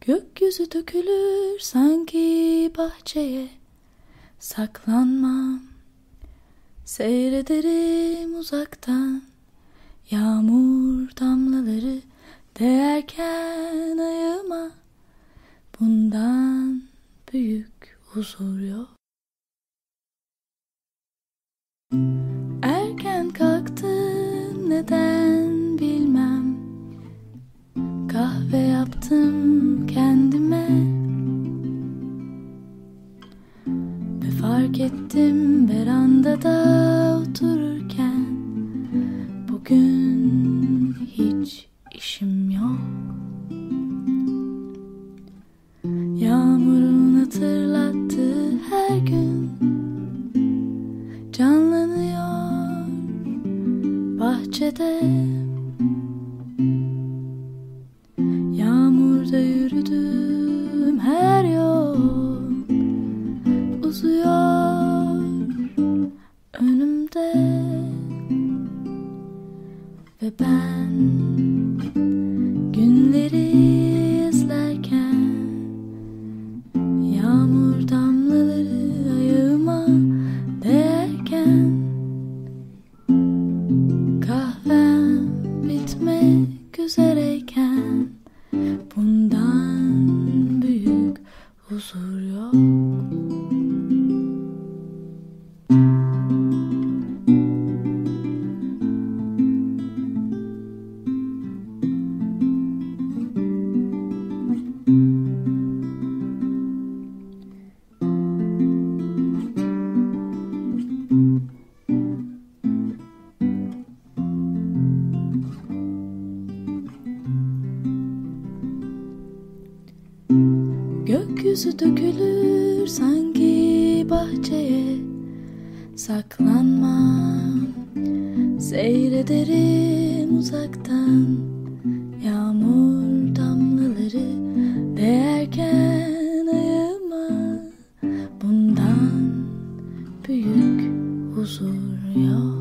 Gökyüzü dökülür sanki bahçeye. Saklanmam. Seyrederim uzaktan. Yağmur damlaları değerken ayıma. Bundan büyük huzur yok. Erken kalktım neden yaptım kendime. Ve fark ettim verandada otururken Bugün hiç işim yok. Yağmurun hatırlattığı her gün Canlanıyor. Bahçede Ve ben Gökyüzü dökülür sanki bahçeye. Saklanmam Seyrederim uzaktan. Yağmur damlaları değerken ayıma Bundan büyük huzur yok